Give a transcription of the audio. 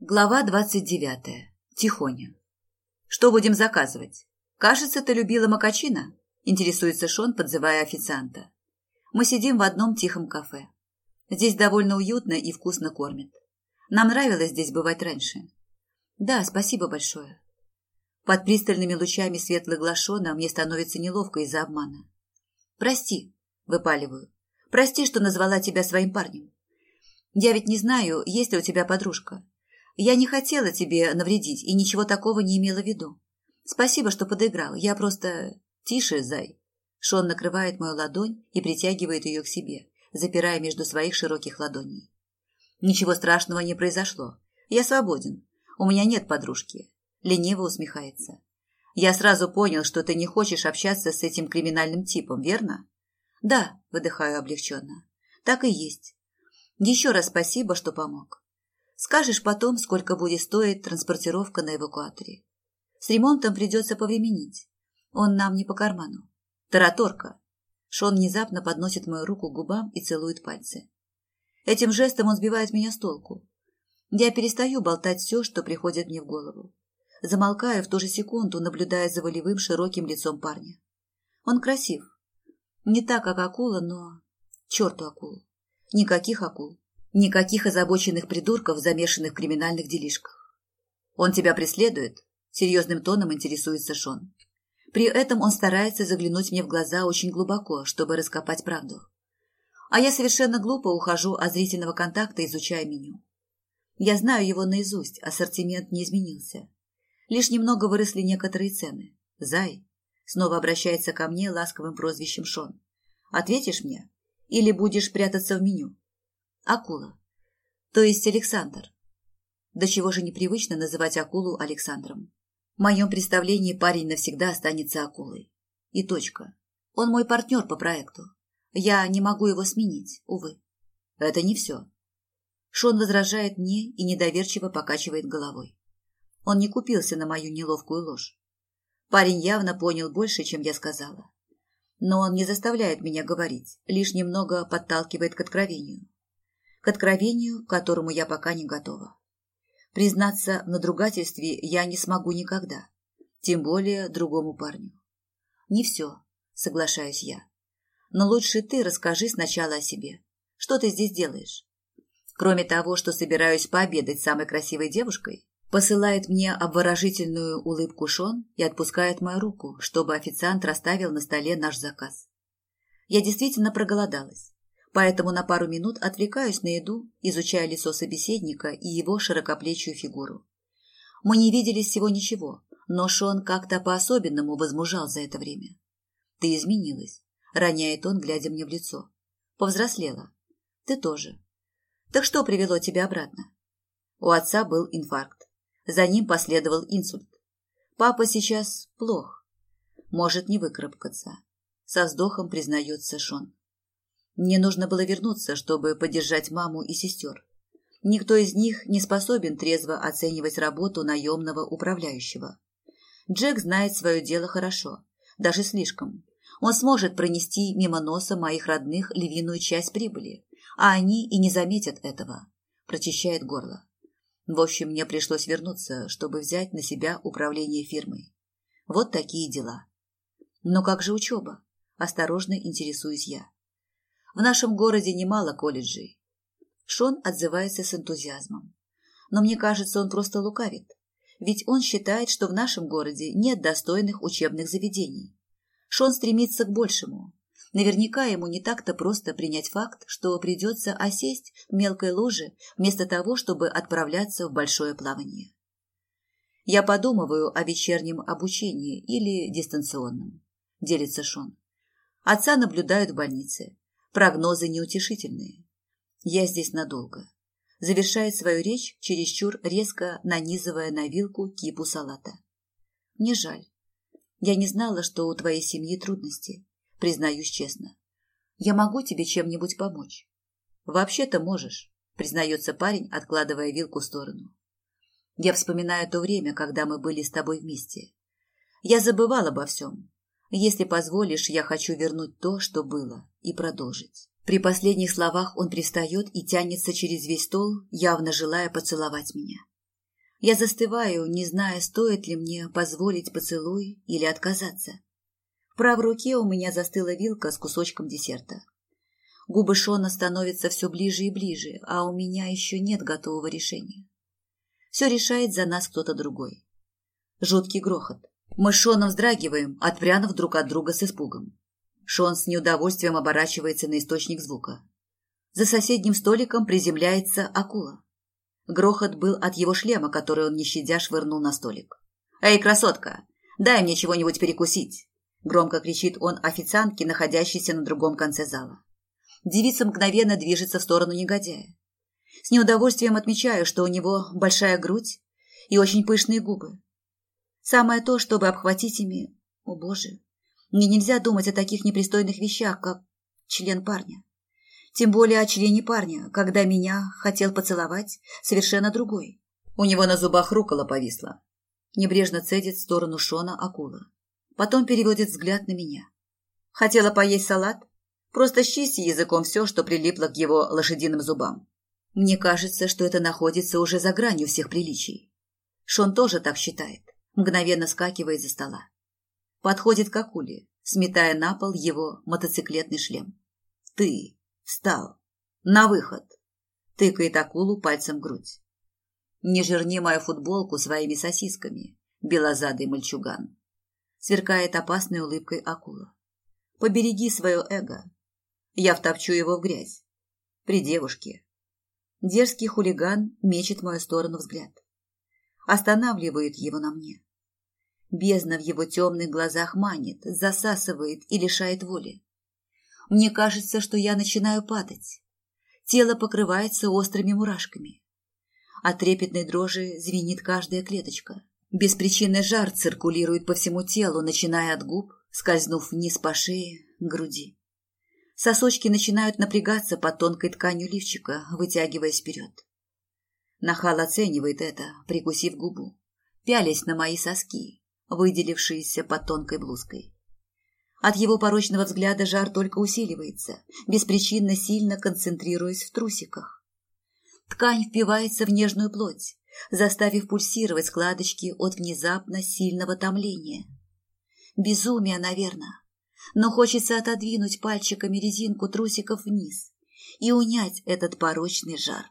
Глава двадцать девятая. Тихоня. «Что будем заказывать? Кажется, ты любила макачино?» – интересуется Шон, подзывая официанта. Мы сидим в одном тихом кафе. Здесь довольно уютно и вкусно кормят. Нам нравилось здесь бывать раньше. Да, спасибо большое. Под пристальными лучами светлых глаз Шона мне становится неловко из-за обмана. «Прости», – выпаливаю. «Прости, что назвала тебя своим парнем. Я ведь не знаю, есть ли у тебя подружка. Я не хотела тебе навредить и ничего такого не имела в виду. Спасибо, что подыграл. Я просто... Тише, зай. Шон накрывает мою ладонь и притягивает ее к себе, запирая между своих широких ладоней. Ничего страшного не произошло. Я свободен. У меня нет подружки. Лениво усмехается. Я сразу понял, что ты не хочешь общаться с этим криминальным типом, верно? Да, выдыхаю облегченно. Так и есть. Еще раз спасибо, что помог. Скажешь потом, сколько будет стоить транспортировка на эвакуаторе. С ремонтом придется повременить. Он нам не по карману. Тараторка. Шон внезапно подносит мою руку к губам и целует пальцы. Этим жестом он сбивает меня с толку. Я перестаю болтать все, что приходит мне в голову. Замолкаю в ту же секунду, наблюдая за волевым широким лицом парня. Он красив. Не так, как акула, но... Черту акулу. Никаких акул. Никаких озабоченных придурков, замешанных в криминальных делишках. Он тебя преследует? Серьезным тоном интересуется Шон. При этом он старается заглянуть мне в глаза очень глубоко, чтобы раскопать правду. А я совершенно глупо ухожу от зрительного контакта, изучая меню. Я знаю его наизусть, ассортимент не изменился. Лишь немного выросли некоторые цены. Зай снова обращается ко мне ласковым прозвищем Шон. Ответишь мне? Или будешь прятаться в меню? Акула. То есть Александр. До чего же непривычно называть акулу Александром. В моем представлении парень навсегда останется акулой. И точка. Он мой партнер по проекту. Я не могу его сменить, увы. Это не все. Шон возражает мне и недоверчиво покачивает головой. Он не купился на мою неловкую ложь. Парень явно понял больше, чем я сказала. Но он не заставляет меня говорить, лишь немного подталкивает к откровению к откровению, к которому я пока не готова. Признаться в надругательстве я не смогу никогда, тем более другому парню. Не все, соглашаюсь я. Но лучше ты расскажи сначала о себе. Что ты здесь делаешь? Кроме того, что собираюсь пообедать с самой красивой девушкой, посылает мне обворожительную улыбку Шон и отпускает мою руку, чтобы официант расставил на столе наш заказ. Я действительно проголодалась поэтому на пару минут отвлекаюсь на еду, изучая лицо собеседника и его широкоплечью фигуру. Мы не виделись всего ничего, но Шон как-то по-особенному возмужал за это время. Ты изменилась, роняет он, глядя мне в лицо. Повзрослела. Ты тоже. Так что привело тебя обратно? У отца был инфаркт. За ним последовал инсульт. Папа сейчас плох. Может не выкарабкаться. Со вздохом признается Шон. Мне нужно было вернуться, чтобы поддержать маму и сестер. Никто из них не способен трезво оценивать работу наемного управляющего. Джек знает свое дело хорошо, даже слишком. Он сможет пронести мимо носа моих родных львиную часть прибыли, а они и не заметят этого. Прочищает горло. В общем, мне пришлось вернуться, чтобы взять на себя управление фирмой. Вот такие дела. Но как же учеба? Осторожно интересуюсь я. В нашем городе немало колледжей. Шон отзывается с энтузиазмом. Но мне кажется, он просто лукавит. Ведь он считает, что в нашем городе нет достойных учебных заведений. Шон стремится к большему. Наверняка ему не так-то просто принять факт, что придется осесть в мелкой луже вместо того, чтобы отправляться в большое плавание. Я подумываю о вечернем обучении или дистанционном, делится Шон. Отца наблюдают в больнице. Прогнозы неутешительные. Я здесь надолго. Завершает свою речь, чересчур резко нанизывая на вилку кипу салата. Мне жаль. Я не знала, что у твоей семьи трудности. Признаюсь честно. Я могу тебе чем-нибудь помочь? Вообще-то можешь, признается парень, откладывая вилку в сторону. Я вспоминаю то время, когда мы были с тобой вместе. Я забывал обо всем, если позволишь, я хочу вернуть то, что было, и продолжить. При последних словах он пристает и тянется через весь стол, явно желая поцеловать меня. Я застываю, не зная, стоит ли мне позволить поцелуй или отказаться. В правой руке у меня застыла вилка с кусочком десерта. Губы Шона становятся все ближе и ближе, а у меня еще нет готового решения. Все решает за нас кто-то другой. Жуткий грохот. Мы с Шоном вздрагиваем, отпрянув друг от друга с испугом. Шон с неудовольствием оборачивается на источник звука. За соседним столиком приземляется акула. Грохот был от его шлема, который он не щадя швырнул на столик. «Эй, красотка, дай мне чего-нибудь перекусить!» Громко кричит он официантке, находящейся на другом конце зала. Девица мгновенно движется в сторону негодяя. С неудовольствием отмечаю, что у него большая грудь и очень пышные губы. Самое то, чтобы обхватить ими... О, боже! Мне нельзя думать о таких непристойных вещах, как член парня. Тем более о члене парня, когда меня хотел поцеловать совершенно другой. У него на зубах рукола повисла. Небрежно цедит в сторону Шона акула. Потом переводит взгляд на меня. Хотела поесть салат? Просто счисти языком все, что прилипло к его лошадиным зубам. Мне кажется, что это находится уже за гранью всех приличий. Шон тоже так считает. Мгновенно скакивает за стола. Подходит к акуле, сметая на пол его мотоциклетный шлем. «Ты встал! На выход!» Тыкает акулу пальцем в грудь. «Не жирни мою футболку своими сосисками, белозадый мальчуган!» Сверкает опасной улыбкой акула. «Побереги свое эго, я втопчу его в грязь. При девушке. Дерзкий хулиган мечет в мою сторону взгляд. Останавливает его на мне. Бездна в его темных глазах манит, засасывает и лишает воли. Мне кажется, что я начинаю падать. Тело покрывается острыми мурашками. От трепетной дрожи звенит каждая клеточка. Беспричинный жар циркулирует по всему телу, начиная от губ, скользнув вниз по шее, груди. Сосочки начинают напрягаться под тонкой тканью лифчика, вытягиваясь вперед. Нахал оценивает это, прикусив губу, пялясь на мои соски, выделившиеся под тонкой блузкой. От его порочного взгляда жар только усиливается, беспричинно сильно концентрируясь в трусиках. Ткань впивается в нежную плоть, заставив пульсировать складочки от внезапно сильного томления. Безумие, наверное, но хочется отодвинуть пальчиками резинку трусиков вниз и унять этот порочный жар.